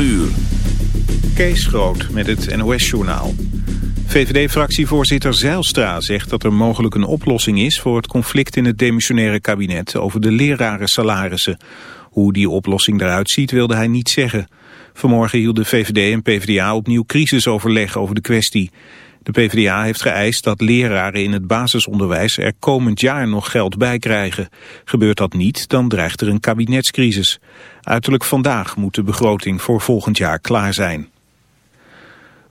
uur. Kees Groot met het NOS-journaal. VVD-fractievoorzitter Zeilstra zegt dat er mogelijk een oplossing is... voor het conflict in het demissionaire kabinet over de lerarensalarissen. Hoe die oplossing eruit ziet wilde hij niet zeggen. Vanmorgen hielden VVD en PvdA opnieuw crisisoverleg over de kwestie. De PvdA heeft geëist dat leraren in het basisonderwijs er komend jaar nog geld bij krijgen. Gebeurt dat niet, dan dreigt er een kabinetscrisis. Uiterlijk vandaag moet de begroting voor volgend jaar klaar zijn.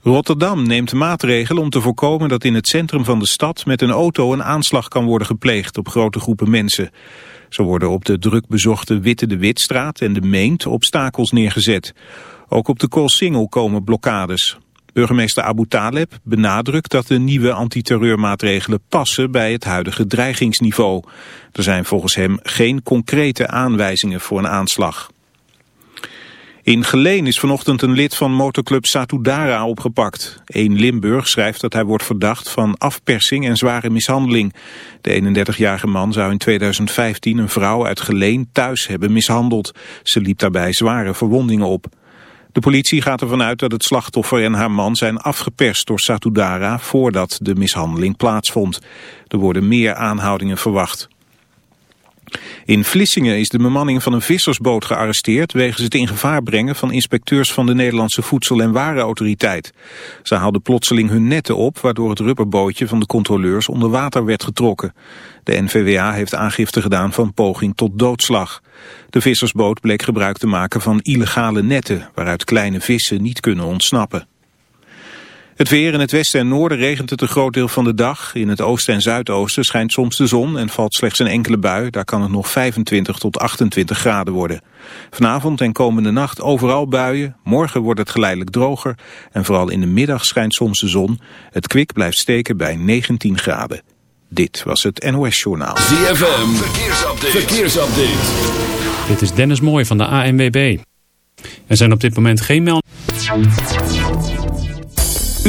Rotterdam neemt maatregelen om te voorkomen dat in het centrum van de stad met een auto een aanslag kan worden gepleegd op grote groepen mensen. Zo worden op de drukbezochte Witte de Witstraat en de Meent obstakels neergezet. Ook op de Koolsingel komen blokkades. Burgemeester Abu Taleb benadrukt dat de nieuwe antiterreurmaatregelen passen bij het huidige dreigingsniveau. Er zijn volgens hem geen concrete aanwijzingen voor een aanslag. In Geleen is vanochtend een lid van motorclub Satudara opgepakt. Eén Limburg schrijft dat hij wordt verdacht van afpersing en zware mishandeling. De 31-jarige man zou in 2015 een vrouw uit Geleen thuis hebben mishandeld. Ze liep daarbij zware verwondingen op. De politie gaat ervan uit dat het slachtoffer en haar man zijn afgeperst door Satudara voordat de mishandeling plaatsvond. Er worden meer aanhoudingen verwacht. In Vlissingen is de bemanning van een vissersboot gearresteerd... wegens het in gevaar brengen van inspecteurs van de Nederlandse Voedsel- en Warenautoriteit. Ze haalden plotseling hun netten op... waardoor het rubberbootje van de controleurs onder water werd getrokken. De NVWA heeft aangifte gedaan van poging tot doodslag. De vissersboot bleek gebruik te maken van illegale netten... waaruit kleine vissen niet kunnen ontsnappen. Het weer in het westen en noorden regent het een groot deel van de dag. In het oosten en zuidoosten schijnt soms de zon en valt slechts een enkele bui. Daar kan het nog 25 tot 28 graden worden. Vanavond en komende nacht overal buien. Morgen wordt het geleidelijk droger. En vooral in de middag schijnt soms de zon. Het kwik blijft steken bij 19 graden. Dit was het NOS Journaal. ZFM, verkeersupdate. verkeersupdate. Dit is Dennis Mooij van de ANWB. Er zijn op dit moment geen meldingen.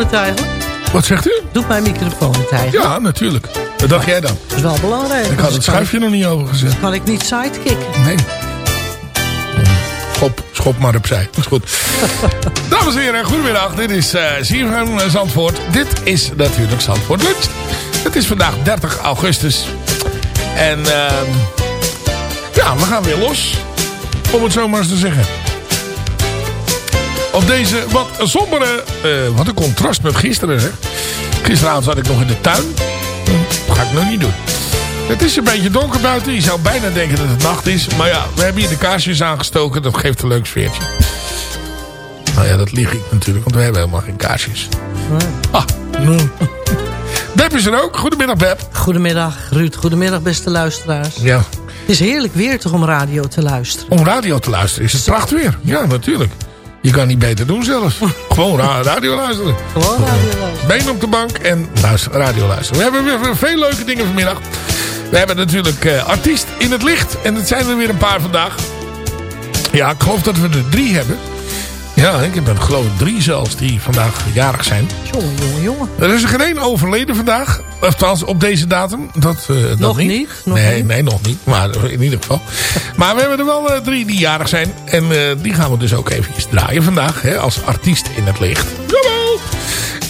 Het eigenlijk? Wat zegt u? Doet mijn microfoon het eigenlijk? Ja, natuurlijk. Wat dacht jij dan? Dat is wel belangrijk. Ik had het schuifje nog niet overgezet. Kan ik niet sidekicken. Nee. Schop, schop maar opzij. Dat is goed. Dames en heren, goedemiddag. Dit is uh, Zandvoort. Dit is natuurlijk Zandvoort Lunch. Het is vandaag 30 augustus. En ehm ja, we gaan weer los. Om het zo maar eens te zeggen. Op deze wat sombere... eh, wat een contrast met gisteren, zeg. Gisteravond zat ik nog in de tuin. Dat ga ik nog niet doen. Het is een beetje donker buiten. Je zou bijna denken dat het nacht is. Maar ja, we hebben hier de kaarsjes aangestoken. Dat geeft een leuk sfeertje. Nou ja, dat lieg ik natuurlijk. Want we hebben helemaal geen kaarsjes. Ah. Beb is er ook. Goedemiddag Beb. Goedemiddag Ruud, goedemiddag beste luisteraars. Ja. Het is heerlijk weer toch om radio te luisteren. Om radio te luisteren is het pracht weer. Ja, natuurlijk. Je kan niet beter doen zelfs. Gewoon ra- radio luisteren. Gewoon radio luisteren. Been op de bank en luister, radio luisteren. We hebben weer veel leuke dingen vanmiddag. We hebben natuurlijk eh, artiest in het licht. En het zijn er weer een paar vandaag. Ja, ik geloof dat we er drie hebben. Ja, ik heb er geloof ik drie zelfs die vandaag jarig zijn. Jongen, jongen, jongen. Er is er geen één overleden vandaag. Althans, op deze datum. Dat, eh, dat Nog niet. niet? Nog nee, niet? nee, nog niet. Maar in ieder geval. maar we hebben er wel eh, drie die jarig zijn. En eh, die gaan we dus ook eventjes draaien vandaag. Hè, als artiest in het licht. Jawel!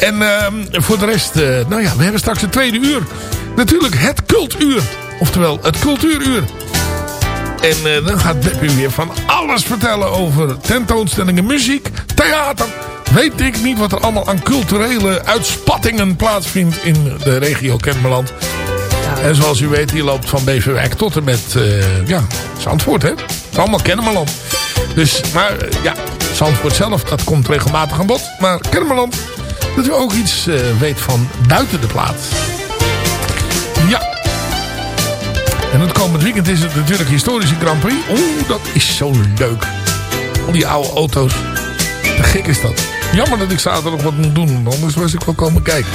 En ehm, voor de rest, eh, nou ja, we hebben straks het tweede uur. Natuurlijk het cultuur. Oftewel, het cultuuruur. En eh, dan gaat Beb u weer van alles vertellen over tentoonstellingen, muziek, theater. Weet ik niet wat er allemaal aan culturele uitspattingen plaatsvindt in de regio Kennemerland. En zoals u weet, die loopt van Beverwijk tot en met eh, ja, Zandvoort. Hè? Het is allemaal Kennemerland. Dus, maar eh, ja, Zandvoort zelf, dat komt regelmatig aan bod. Maar Kennemerland, dat u ook iets weet van buiten de plaats. En het komend weekend is het natuurlijk historische Grand Prix. Oeh, dat is zo leuk. Al die oude auto's. Te gek is dat. Jammer dat ik zaterdag wat moet doen. Anders was ik wel komen kijken.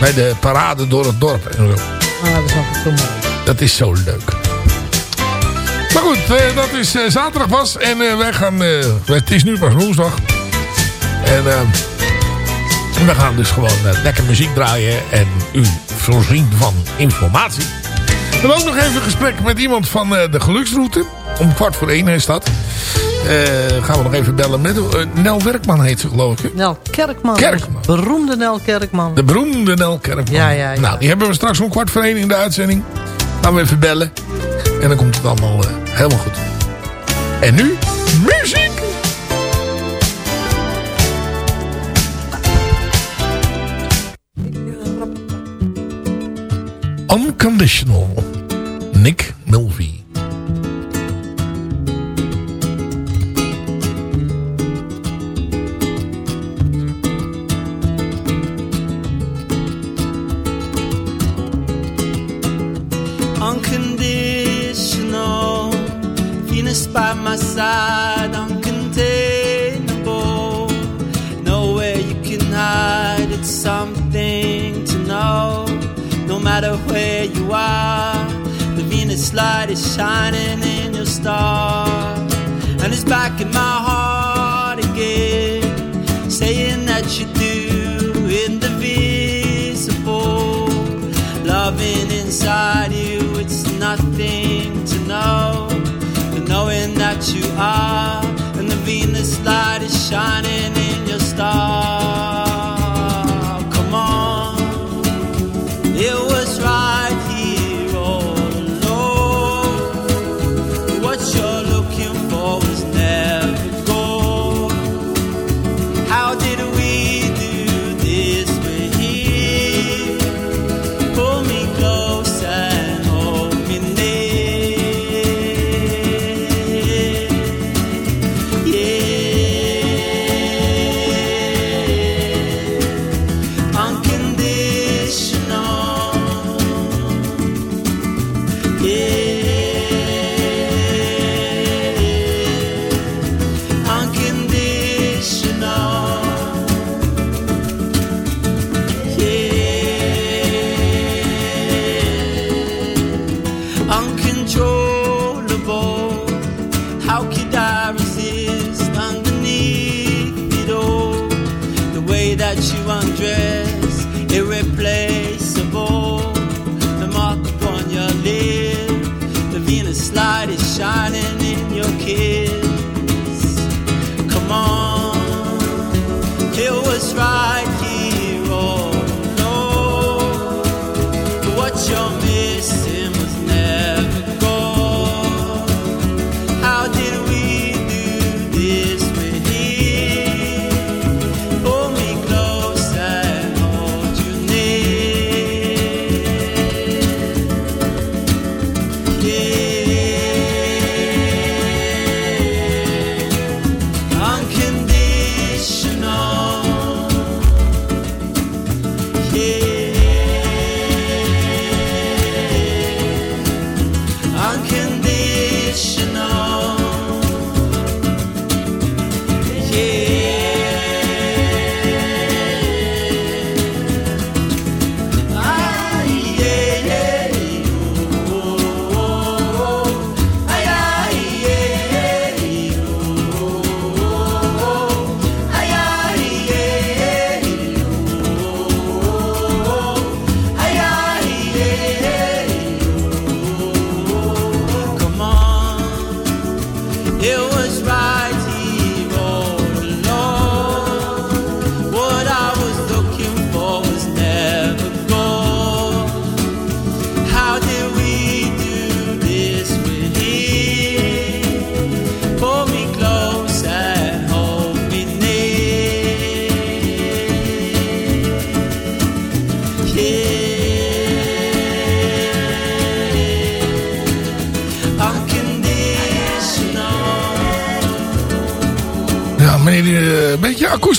Bij de parade door het dorp. En zo. Ah, dat is altijd zo mooi. Dat is zo leuk. Maar goed, eh, dat is eh, zaterdag was. En eh, wij gaan... het is nu pas woensdag. En we gaan dus gewoon lekker muziek draaien. En u voorzien van informatie. We hebben ook nog even een gesprek met iemand van eh, de geluksroute. Om kwart voor één is dat. Eh, gaan we nog even bellen met... eh, Nel Werkman heet ze geloof ik. hè? Nel Kerkman. Kerkman. Beroemde Nel Kerkman. De beroemde Nel Kerkman. Ja, ja, ja. Nou, die hebben we straks om kwart voor één in de uitzending. Gaan we even bellen. En dan komt het allemaal helemaal goed. En nu, muziek! Unconditional. Nick Milvey. Light is shining in your star. And it's back in my heart again, saying that you do indivisible. Loving inside you, it's nothing to know. But knowing that you are, and the Venus light is shining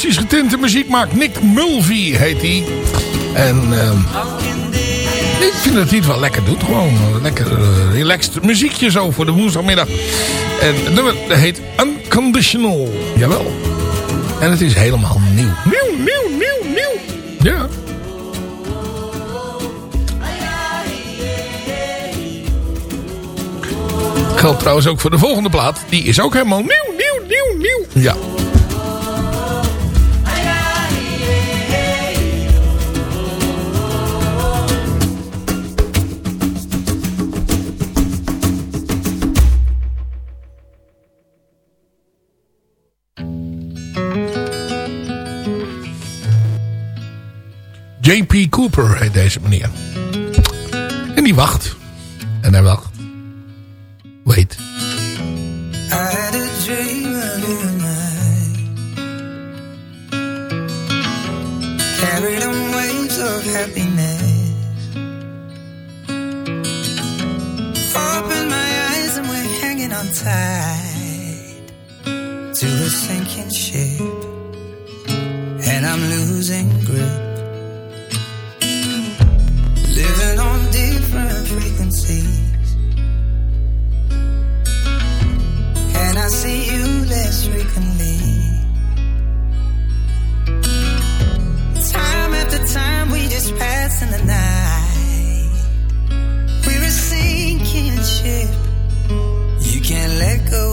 akoestisch getinte muziek maakt. Nick Mulvey heet hij. En ehm, ik vind dat hij het wel lekker doet. Gewoon eh, lekker eh, relaxed muziekje zo voor de woensdagmiddag. En het heet Unconditional. Jawel. En het is helemaal nieuw. Nieuw, nieuw, nieuw, nieuw. Ja. Geldt trouwens ook voor de volgende plaat. Die is ook helemaal nieuw, nieuw, nieuw, nieuw. Ja. J.P. Cooper heet deze meneer. En die wacht. En hij wacht. Wait. I had a dream earlier night. Carried on waves of happiness. Open my eyes and we're hanging on tight to a sinking ship. And I'm losing grip. Different frequencies. And I see you less frequently. Time after time, we just pass in the night. We're a sinking ship. You can't let go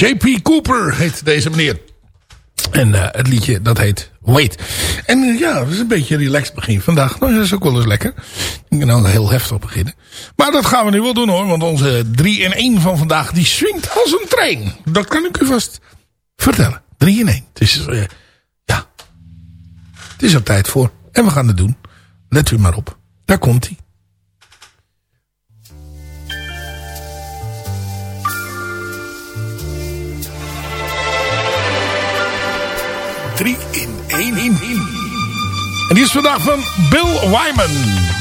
J.P. Cooper heet deze meneer. En eh, het liedje dat heet Wait. En eh, ja, het is een beetje relaxed begin vandaag. Nou, dat is ook wel eens lekker. Ik kan nou heel heftig beginnen. Maar dat gaan we nu wel doen hoor. Want onze 3 in 1 van vandaag die swingt als een trein. Dat kan ik u vast vertellen. 3 in 1. Het is, eh, ja. Het is er tijd voor. En we gaan het doen. Let u maar op. Daar komt hij. 3 in 1. En die is vandaag van Bill Wyman.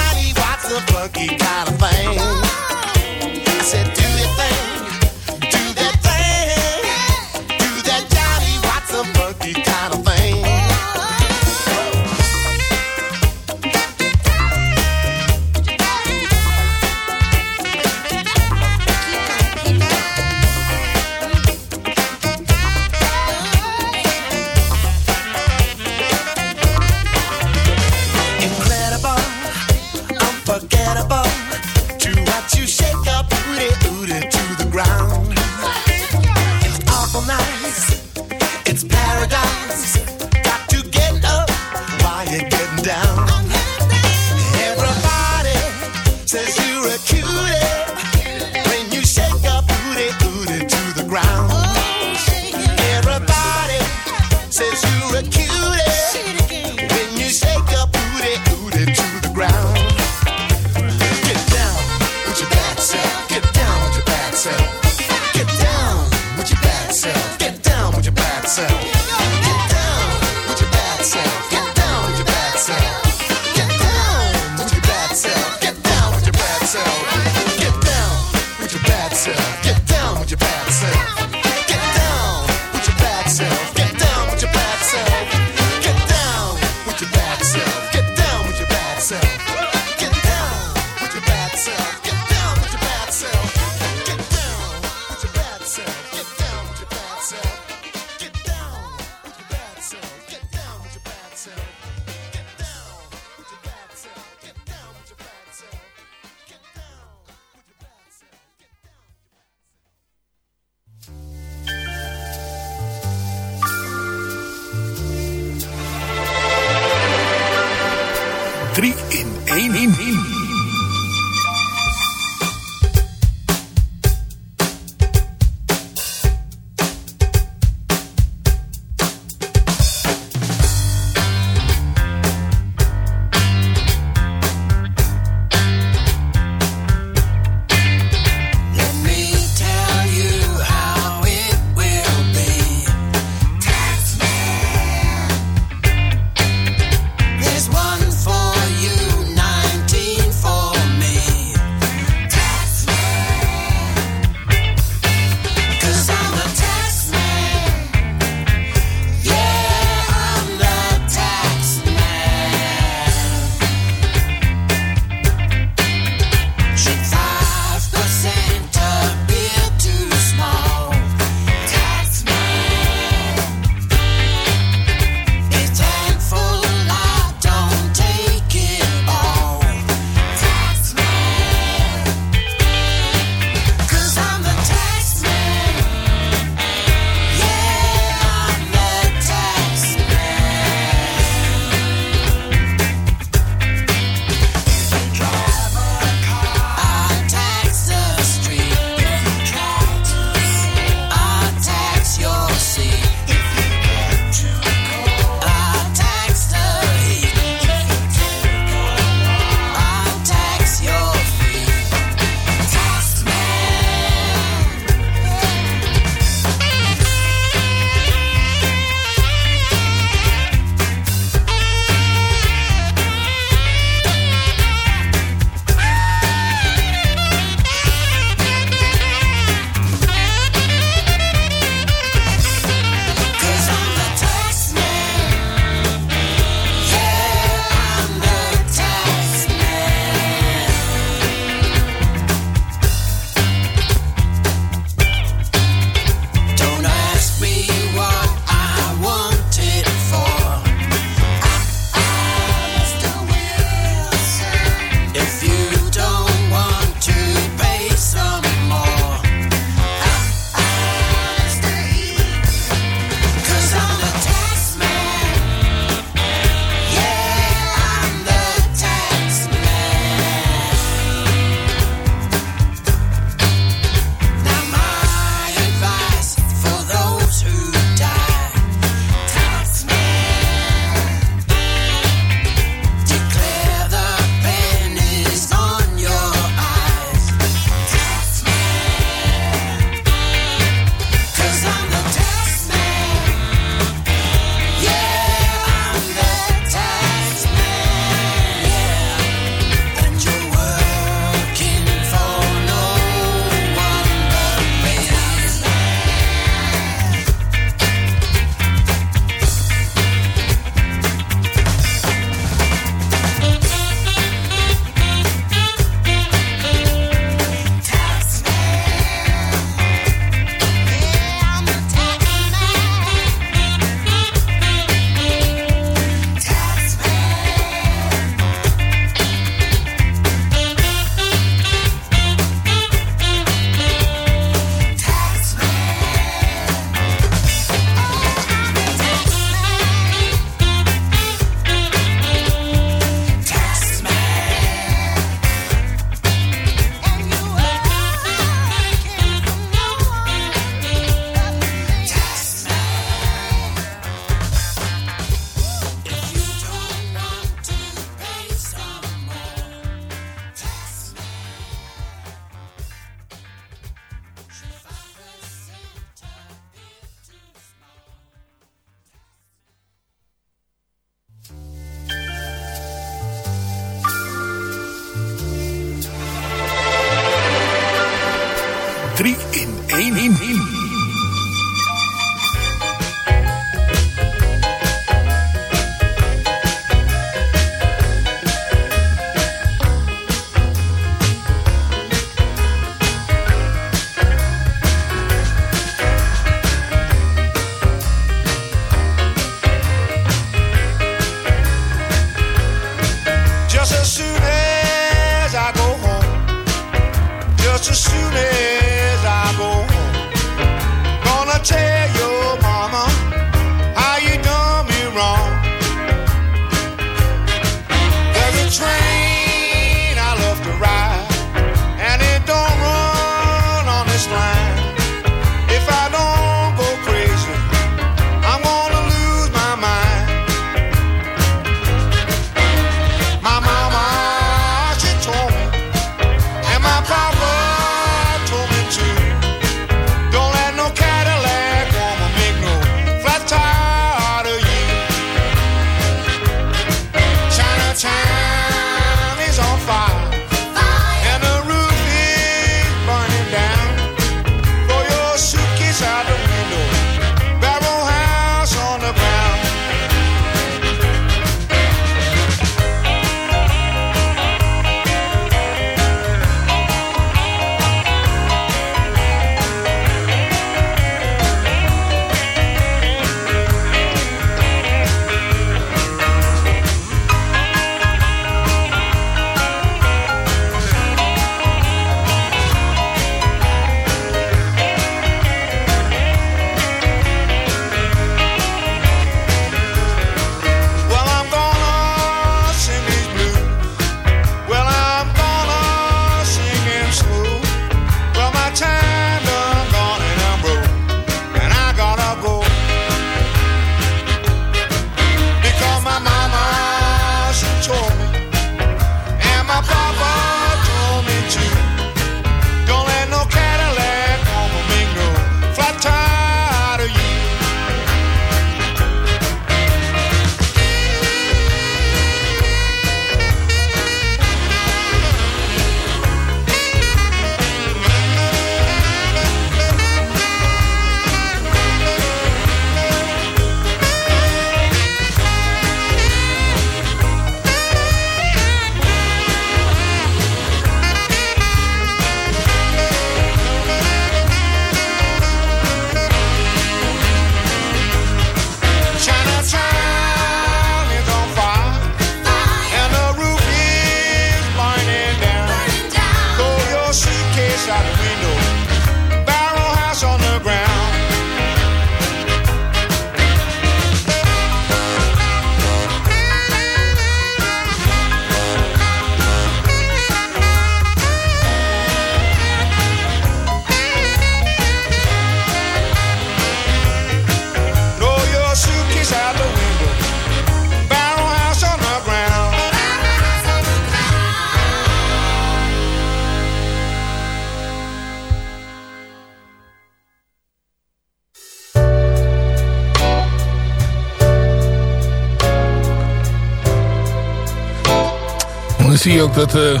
Zie je ook dat eh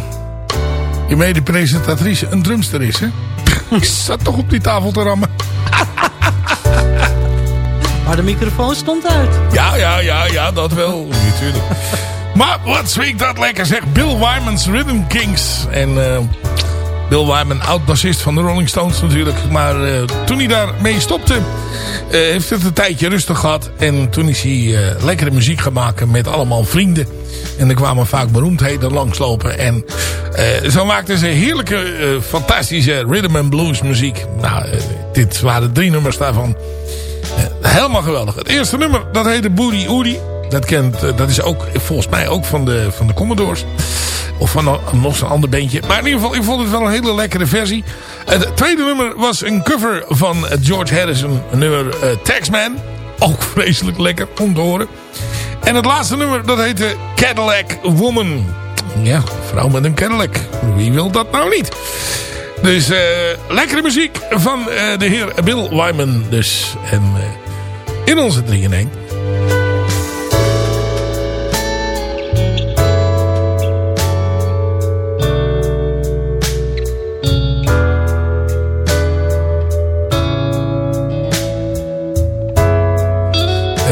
je mede-presentatrice een drumster is, hè? Ik zat toch op die tafel te rammen. Maar de microfoon stond uit. Ja, ja, ja, ja, dat wel. Natuurlijk. Maar wat swingt dat lekker zeg. Bill Wyman's Rhythm Kings. En eh, Bill Wyman, oud-bassist van de Rolling Stones natuurlijk. Maar eh, toen hij daarmee stopte, eh, heeft het een tijdje rustig gehad. En toen is hij eh, lekkere muziek gaan maken met allemaal vrienden. En er kwamen vaak beroemdheden langslopen. En zo maakten ze heerlijke, fantastische rhythm and blues muziek. Nou, dit waren drie nummers daarvan. Helemaal geweldig. Het eerste nummer, dat heette Booty Oodie. Dat, kent, dat is ook volgens mij ook van de, van de Commodores. Of van nog zo'n ander bandje. Maar in ieder geval, ik vond het wel een hele lekkere versie. Het tweede nummer was een cover van George Harrison. Een nummer eh, Taxman. Ook vreselijk lekker om te horen. En het laatste nummer, dat heette Cadillac Woman. Ja, vrouw met een Cadillac. Wie wil dat nou niet? Dus eh, lekkere muziek van eh, de heer Bill Wyman dus. En in onze 3 in 1.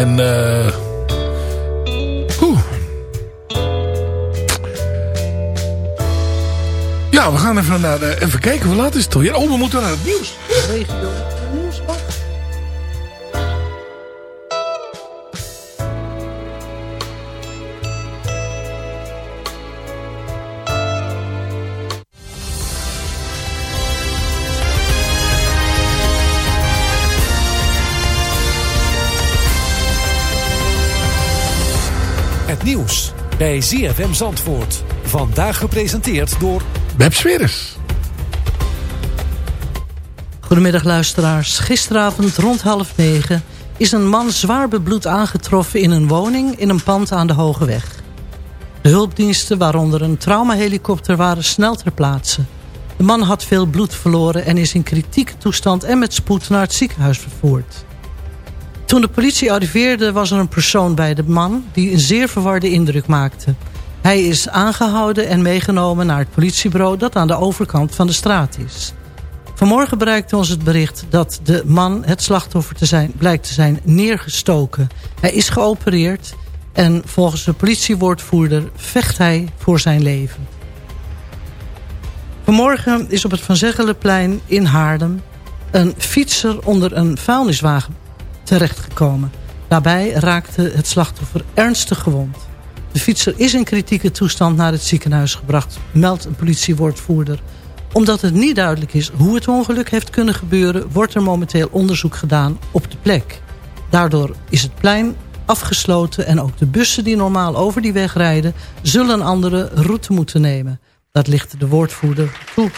En eh... Ja, we gaan even, naar de, even kijken. Hoe laat is het alweer? Oh, we moeten naar het nieuws. Regio bij ZFM Zandvoort. Vandaag gepresenteerd door... Beb Sweres. Goedemiddag luisteraars. Gisteravond rond half negen is een man zwaar bebloed aangetroffen in een woning in een pand aan de Hoge Weg. De hulpdiensten, waaronder een traumahelikopter, waren snel ter plaatse. De man had veel bloed verloren en is in kritieke toestand en met spoed naar het ziekenhuis vervoerd. Toen de politie arriveerde was er een persoon bij de man die een zeer verwarde indruk maakte. Hij is aangehouden en meegenomen naar het politiebureau dat aan de overkant van de straat is. Vanmorgen bereikte ons het bericht dat de man het slachtoffer te zijn, blijkt te zijn neergestoken. Hij is geopereerd en volgens de politiewoordvoerder vecht hij voor zijn leven. Vanmorgen is op het Van Zeggelenplein in Haarlem een fietser onder een vuilniswagen terechtgekomen. Daarbij raakte het slachtoffer ernstig gewond. De fietser is in kritieke toestand naar het ziekenhuis gebracht, meldt een politiewoordvoerder. Omdat het niet duidelijk is hoe het ongeluk heeft kunnen gebeuren... wordt er momenteel onderzoek gedaan op de plek. Daardoor is het plein afgesloten en ook de bussen die normaal over die weg rijden... zullen een andere route moeten nemen. Dat ligt de woordvoerder toe.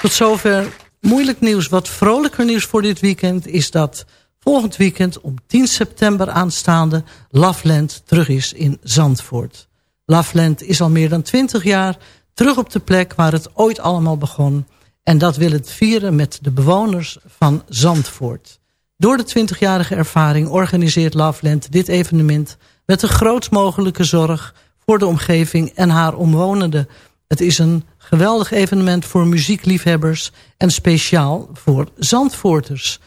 Tot zover moeilijk nieuws. Wat vrolijker nieuws voor dit weekend is dat volgend weekend om 10 september aanstaande Loveland terug is in Zandvoort. Loveland is al meer dan 20 jaar terug op de plek waar het ooit allemaal begon. En dat wil het vieren met de bewoners van Zandvoort. Door de 20-jarige ervaring organiseert Loveland dit evenement... met de grootst mogelijke zorg voor de omgeving en haar omwonenden. Het is een geweldig evenement voor muziekliefhebbers... en speciaal voor Zandvoorters.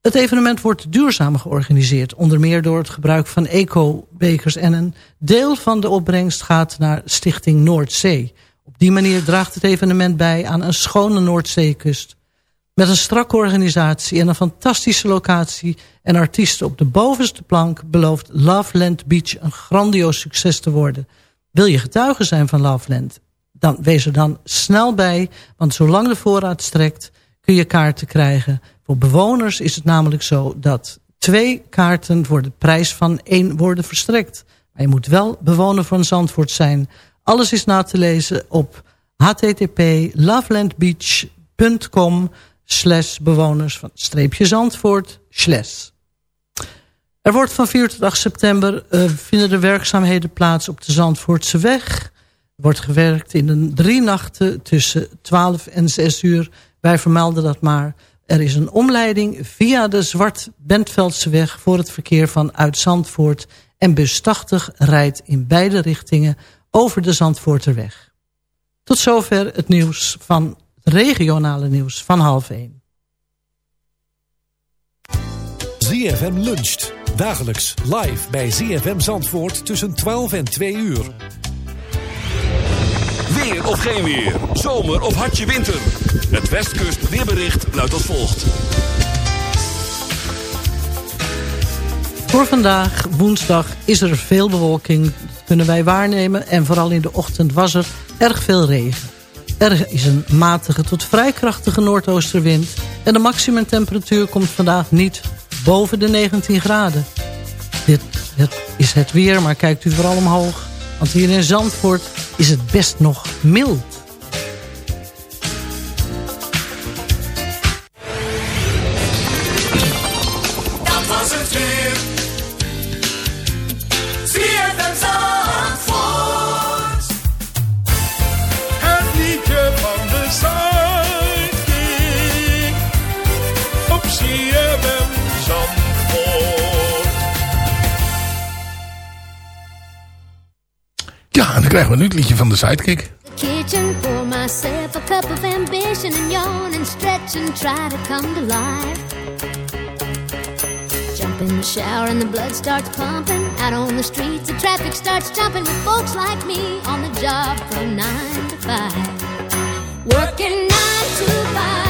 Het evenement wordt duurzaam georganiseerd. Onder meer door het gebruik van eco-bekers. En een deel van de opbrengst gaat naar Stichting Noordzee. Op die manier draagt het evenement bij aan een schone Noordzeekust. Met een strakke organisatie en een fantastische locatie... en artiesten op de bovenste plank... belooft Loveland Beach een grandioos succes te worden. Wil je getuige zijn van Loveland? Dan wees er dan snel bij, want zolang de voorraad strekt... kun je kaarten krijgen. Voor bewoners is het namelijk zo dat twee kaarten... voor de prijs van één worden verstrekt. Maar je moet wel bewoner van Zandvoort zijn... Alles is na te lezen op http lovelandbeach.com slash bewoners van streepje Zandvoort slash. Er wordt van 4 tot 8 september uh, vinden de werkzaamheden plaats op de Zandvoortse weg. Er wordt gewerkt in een drie nachten tussen 12 en 6 uur. Wij vermelden dat maar. Er is een omleiding via de Zwart-Bentveldse weg voor het verkeer van uit Zandvoort. En bus 80 rijdt in beide richtingen over de Zandvoorterweg. Tot zover het nieuws van regionale nieuws van half 1. ZFM luncht. Dagelijks live bij ZFM Zandvoort tussen 12 en 2 uur. Weer of geen weer. Zomer of hartje winter. Het Westkust weerbericht luidt als volgt. Voor vandaag, woensdag, is er veel bewolking. Kunnen wij waarnemen. En vooral in de ochtend was er erg veel regen. Er is een matige tot vrij krachtige noordoosterwind. En de maximumtemperatuur komt vandaag niet boven de 19 graden. Dit is het weer, maar kijkt u vooral omhoog. Want hier in Zandvoort is het best nog mild. Krijgen we nu het liedje van de Sidekick. kitchen, pour myself a cup of ambition and yawn and stretch and try to come to life. Jump in the shower and the blood starts pumping. Out on the streets, the traffic starts jumping with folks like me on the job from nine to five. Working nine to five,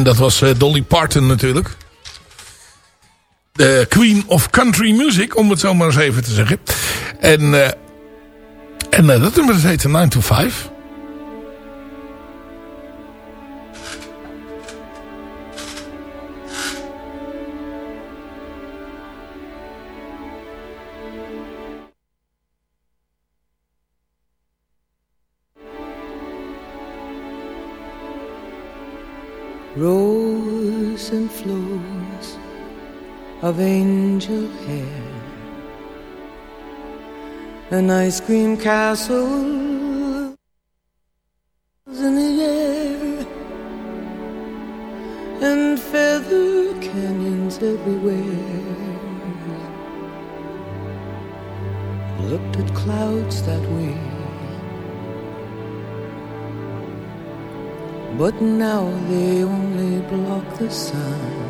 En dat was eh, Dolly Parton natuurlijk. De Queen of Country Music, om het zo maar eens even te zeggen. En, eh, en eh, dat nummer dat heette 9 to 5. Of angel hair, an ice cream castle in the air, and feather canyons everywhere. Looked at clouds that way. But now they only block the sun.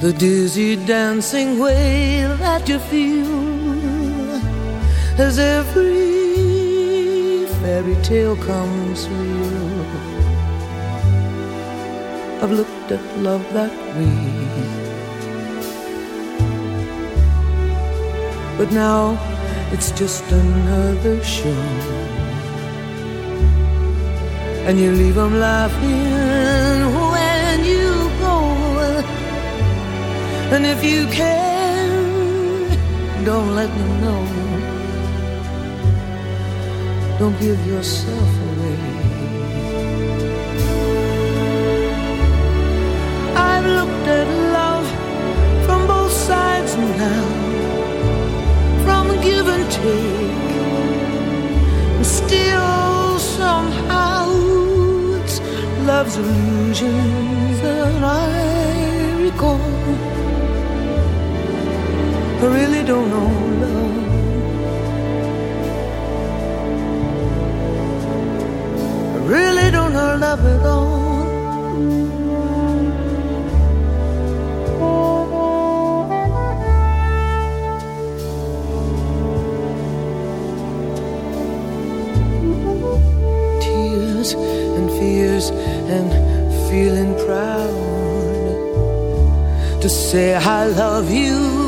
The dizzy dancing way that you feel as every fairy tale comes real. I've looked at love that way. But now it's just another show. And you leave them laughing And if you can, don't let them know. Don't give yourself away. I've looked at love from both sides now, from give and take. And still, somehow, it's love's illusions that I recall. I really don't know love. I really don't know love at all. Tears and fears and feeling proud to say I love you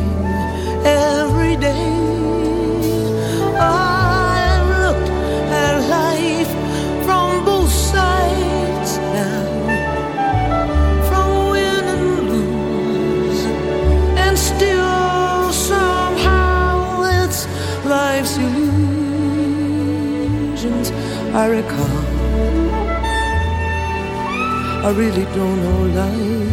I recall. I really don't know life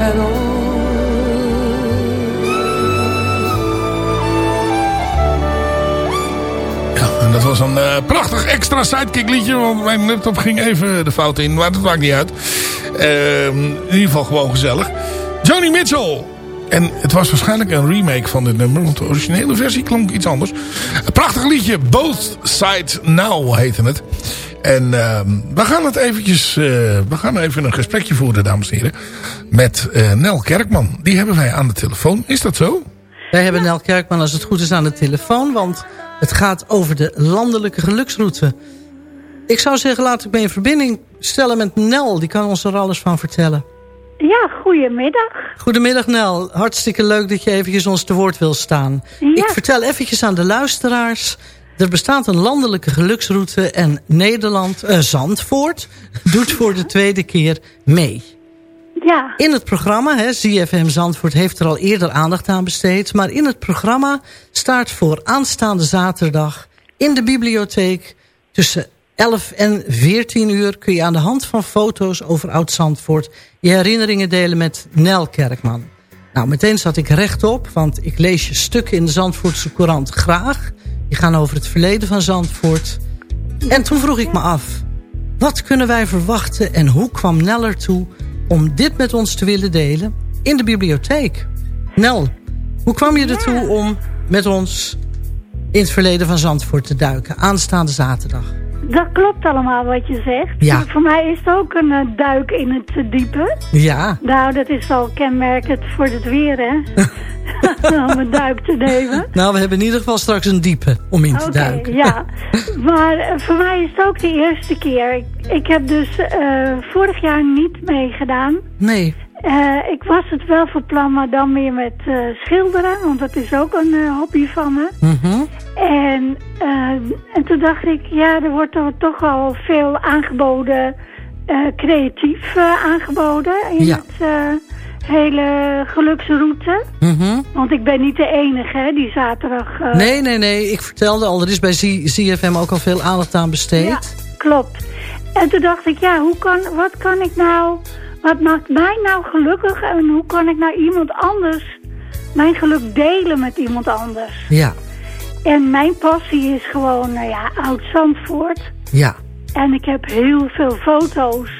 at all. En dat was een eh, prachtig extra sidekick liedje. Want mijn laptop ging even de fout in. Maar dat maakt niet uit. Ehm, in ieder geval gewoon gezellig. Joni Mitchell. En het was waarschijnlijk een remake van dit nummer. Want de originele versie klonk iets anders. Een prachtig liedje. Both Sides Now heette het. En ehm, we gaan het eventjes... eh, we gaan even een gesprekje voeren, dames en heren. Met eh, Nel Kerkman. Die hebben wij aan de telefoon. Is dat zo? Wij hebben Nel Kerkman als het goed is aan de telefoon, want het gaat over de landelijke geluksroute. Ik zou zeggen, laat ik me in verbinding stellen met Nel. Die kan ons er alles van vertellen. Ja, goedemiddag. Goedemiddag Nel, hartstikke leuk dat je eventjes ons te woord wil staan. Ja. Ik vertel eventjes aan de luisteraars. Er bestaat een landelijke geluksroute en Nederland, eh, Zandvoort, doet voor de tweede keer mee. Ja. In het programma, hè, ZFM Zandvoort heeft er al eerder aandacht aan besteed... maar in het programma staat voor aanstaande zaterdag in de bibliotheek... tussen 11 en 14 uur kun je aan de hand van foto's over Oud-Zandvoort... je herinneringen delen met Nel Kerkman. Nou, meteen zat ik rechtop, want ik lees je stukken in de Zandvoortse Courant graag. Die gaan over het verleden van Zandvoort. En toen vroeg ik me af, wat kunnen wij verwachten... en hoe kwam Nel ertoe om dit met ons te willen delen in de bibliotheek? Nel, hoe kwam je ertoe om met ons in het verleden van Zandvoort te duiken. Aanstaande zaterdag. Dat klopt allemaal wat je zegt. Ja. Voor mij is het ook een eh, duik in het diepe. Ja. Nou, dat is wel kenmerkend voor het weer, hè? Om een duik te nemen. Nou, we hebben in ieder geval straks een diepe om in te duiken. ja. Maar eh, voor mij is het ook de eerste keer. Ik, ik heb dus eh, vorig jaar niet meegedaan. Nee. Eh, ik was het wel van plan, maar dan meer met eh, schilderen. Want dat is ook een eh, hobby van me. Mhm. En, en toen dacht ik, ja, er wordt er toch al veel aangeboden, creatief aangeboden in Ja. het hele geluksroute. Mhm. Want ik ben niet de enige hè, die zaterdag... Nee, nee, nee. Ik vertelde al, er is bij ZFM ook al veel aandacht aan besteed. Ja, klopt. En toen dacht ik, ja, hoe kan, wat kan ik nou... Wat maakt mij nou gelukkig en hoe kan ik nou iemand anders... mijn geluk delen met iemand anders? Ja, En mijn passie is gewoon, nou ja, Oud-Zandvoort. ja. En ik heb heel veel foto's.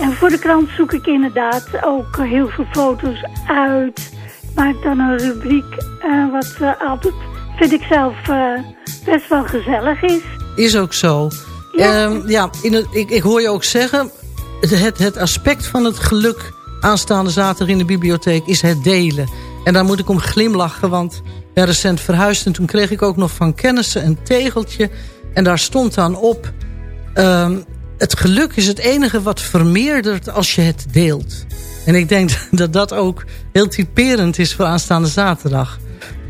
En voor de krant zoek ik inderdaad ook heel veel foto's uit. Ik maak dan een rubriek eh, wat eh, altijd, vind ik zelf, eh, best wel gezellig is. Is ook zo. Ja, ja in het, ik, ik hoor je ook zeggen... Het, het aspect van het geluk aanstaande zaterdag in de bibliotheek is het delen. En daar moet ik om glimlachen, want ik ben recent verhuisd... en toen kreeg ik ook nog van kennissen een tegeltje. En daar stond dan op... ehm, het geluk is het enige wat vermeerdert als je het deelt. En ik denk dat dat ook heel typerend is voor aanstaande zaterdag.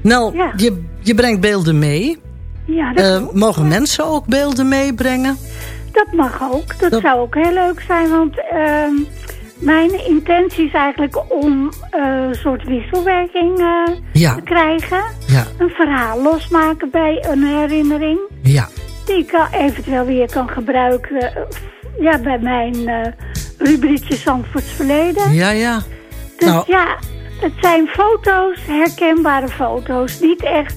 Nel, je, je brengt beelden mee. Ja, dat Eh, mogen mensen ook beelden meebrengen? Dat mag ook. Dat, zou ook heel leuk zijn, want ehm, mijn intentie is eigenlijk om eh, een soort wisselwerking eh, Ja. te krijgen. Ja. Een verhaal losmaken bij een herinnering. Ja. Die ik eventueel weer kan gebruiken eh, ja, bij mijn rubriekje Zandvoorts Verleden. Ja, ja. Dus Nou. ja, het zijn foto's, herkenbare foto's. Niet echt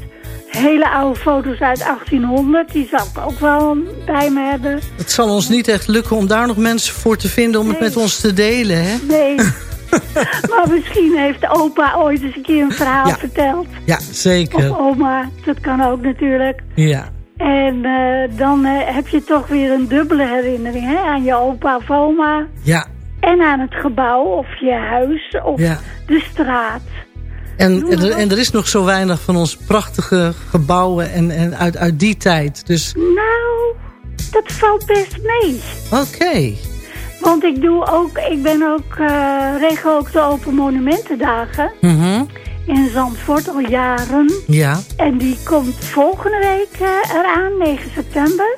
hele oude foto's uit 1800. Die zal ik ook wel bij me hebben. Het zal ons niet echt lukken om daar nog mensen voor te vinden... om het met ons te delen, hè? Nee. maar misschien heeft opa ooit eens een keer een verhaal Ja. verteld. Ja, zeker. Of oma, dat kan ook natuurlijk. Ja. En eh, dan eh, heb je toch weer een dubbele herinnering hè? aan je opa of oma. Ja. En aan het gebouw of je huis of Ja. de straat. En, en, er, en er is nog zo weinig van onze prachtige gebouwen en, en uit, uit die tijd. Dus Nou, dat valt best mee. oké. Want ik doe ook, ik ben ook, eh, regel ook de Open Monumentendagen Mhm. in Zandvoort al jaren. Ja. En die komt volgende week eh, eraan, 9 september.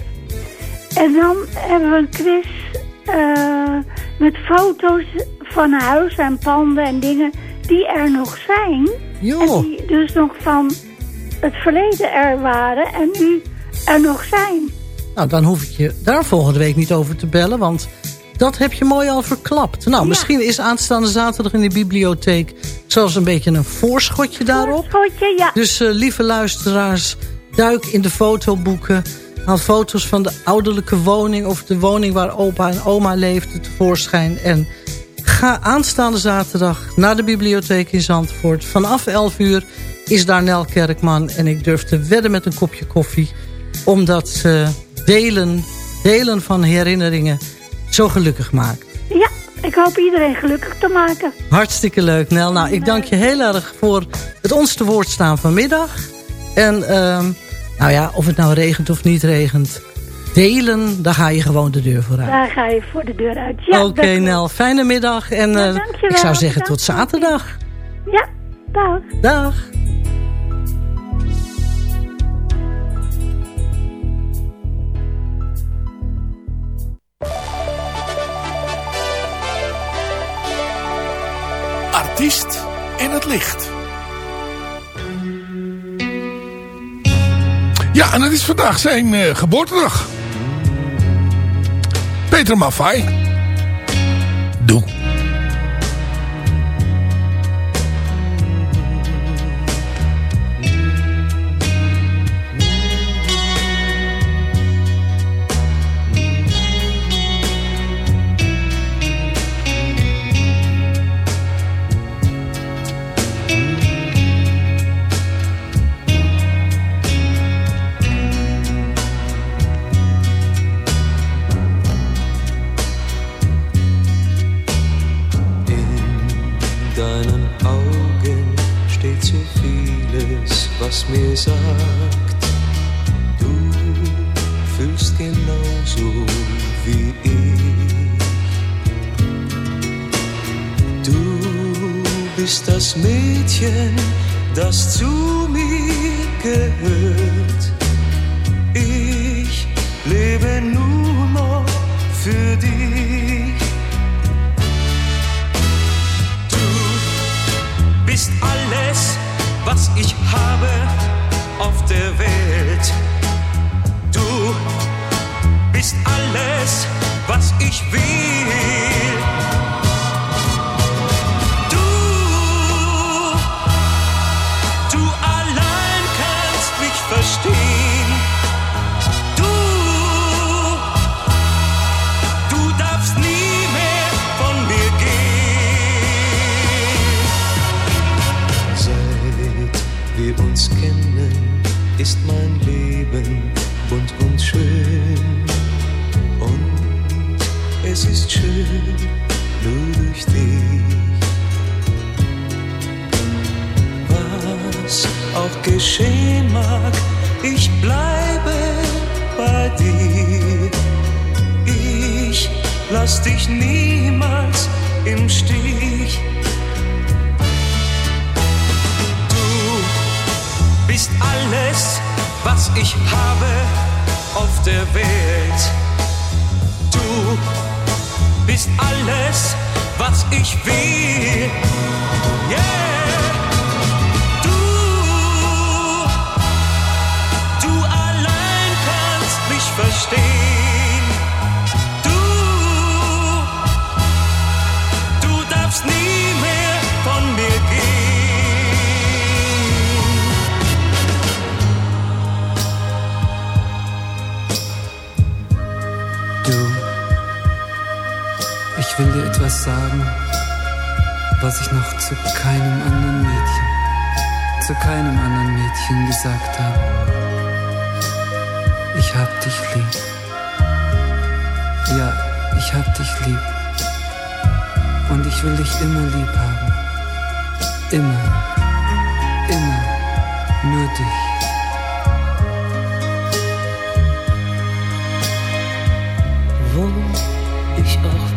En dan hebben we een quiz eh, met foto's van huizen en panden en dingen die er nog zijn. En die dus nog van het verleden er waren en nu er nog zijn. Nou, dan hoef ik je daar volgende week niet over te bellen, want dat heb je mooi al verklapt. Nou, misschien is aanstaande zaterdag in de bibliotheek zelfs een beetje een voorschotje daarop. Voorschotje, ja. Dus eh, lieve luisteraars, duik in de fotoboeken. Haal foto's van de ouderlijke woning of de woning waar opa en oma leefden tevoorschijn. En ga aanstaande zaterdag naar de bibliotheek in Zandvoort. Vanaf 11 uur is daar Nel Kerkman. En ik durf te wedden met een kopje koffie. Omdat eh, delen, delen van herinneringen zo gelukkig maakt. Ja, ik hoop iedereen gelukkig te maken. Hartstikke leuk, Nel. Nou, ik dank je heel erg voor het ons te woord staan vanmiddag. En ehm, nou ja, of het nou regent of niet regent... delen, daar ga je gewoon de deur voor uit. Daar ga je voor de deur uit. Ja, Oké, klopt. Nel. Fijne middag. En Ja, eh, ik zou zeggen tot zaterdag. Ja, dag. Dag. Artiest in het licht. Ja, en het is vandaag zijn eh, geboortedag. Peter Maffay. Mädchen, das zu mir gehört.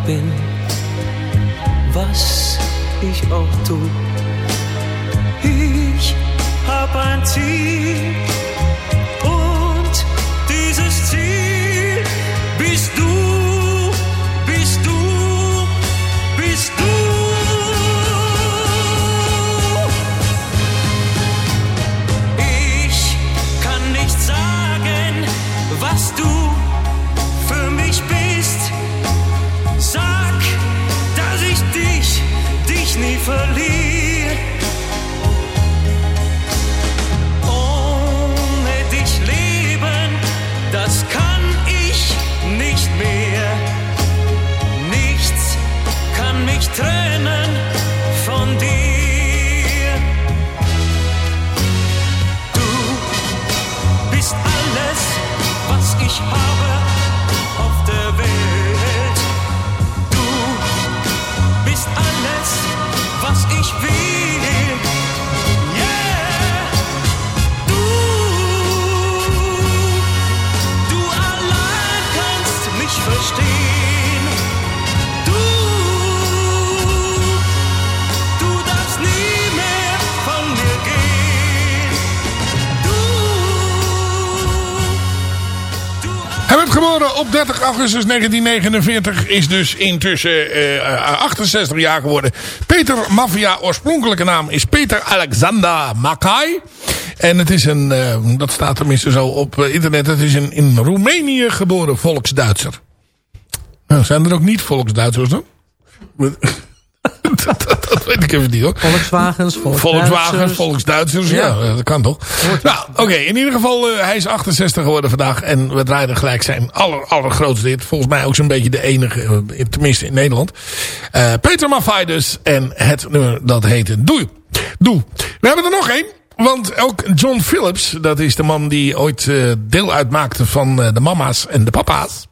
bin, was ich auch tu. Ich hab ein Ziel. 30 augustus 1949 is dus intussen eh, eh, 68 jaar geworden. Peter Mafia, oorspronkelijke naam is Peter Alexander Makai. En het is een, eh, dat staat tenminste zo op internet, het is een in Roemenië geboren volksduitser. Nou, zijn er ook niet volksduitsers dan? dat weet ik even niet hoor. Volkswagens, Volksduitsers. Volkswagen, Volksduitsers, ja. dat kan toch. Nou, oké, in ieder geval, eh, hij is 68 geworden vandaag. En we draaien gelijk zijn aller, allergrootste dit. Volgens mij ook zo'n beetje de enige, eh, tenminste in Nederland. Eh, Peter Maffay dus. En het nummer dat heette Doe. Doe. We hebben er nog één. Want ook John Phillips, dat is de man die ooit eh, deel uitmaakte van eh, de mama's en de papa's.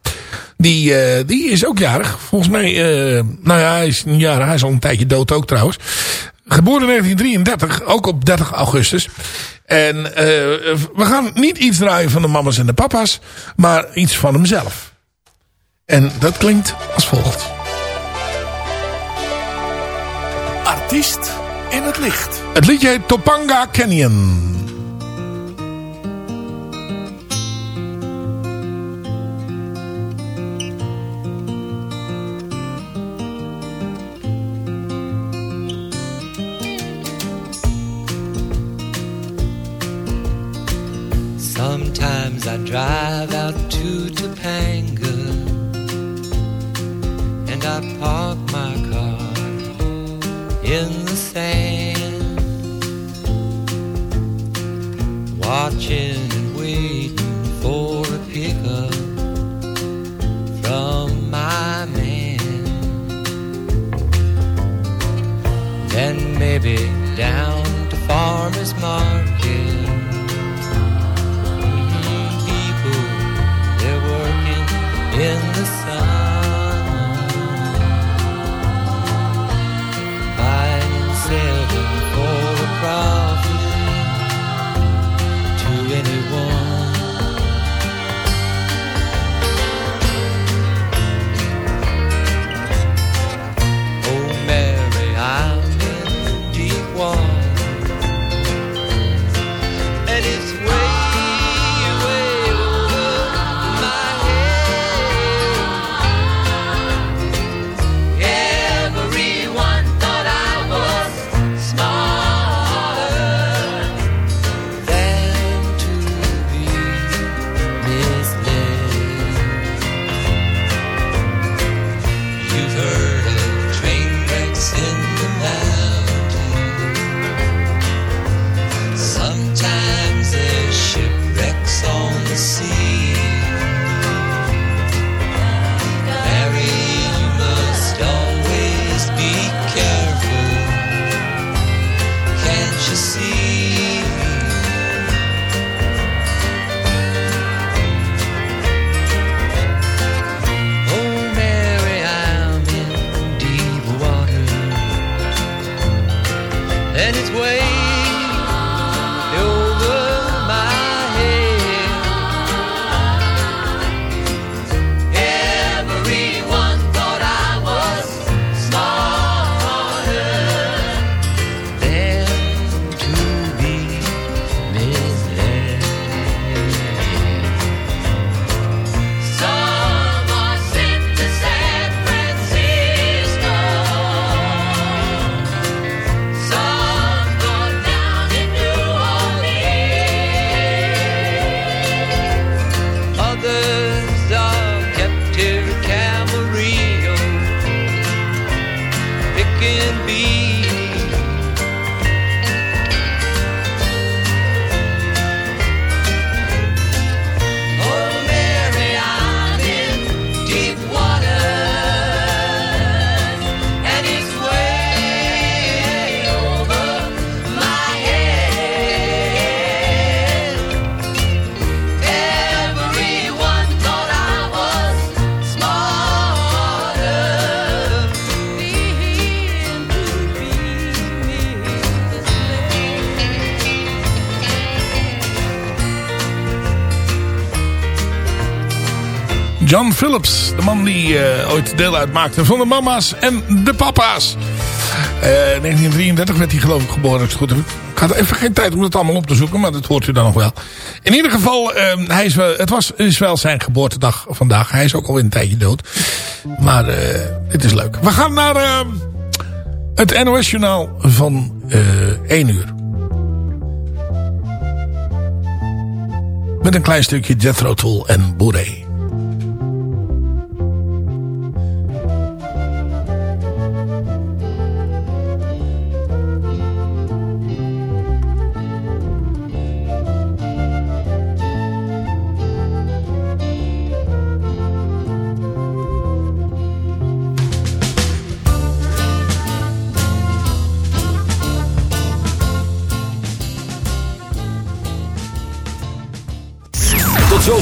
Die, eh, die is ook jarig. Volgens mij, nou ja, hij is een jaar. Hij is al een tijdje dood ook trouwens. Geboren in 1933, ook op 30 augustus. En we gaan niet iets draaien van de mama's en de papa's, maar iets van hemzelf. En dat klinkt als volgt. Artiest in het licht. Het liedje heet Topanga Canyon. Sometimes I drive out to Topanga and I park my car in the sand, watching and waiting for a pickup from my man. Then maybe down to farmer's market. people they're working in the proud. can be. John Phillips, de man die eh, ooit deel uitmaakte van de mama's en de papa's. Eh 1933 werd hij geloof ik geboren. ik had even geen tijd om het allemaal op te zoeken, maar dat hoort u dan nog wel. In ieder geval, eh, hij is wel, het was, is wel zijn geboortedag vandaag. Hij is ook al een tijdje dood. Maar eh het is leuk. We gaan naar eh, het NOS-journaal van eh 1 uur. Met een klein stukje Jethro Tull en Bourré.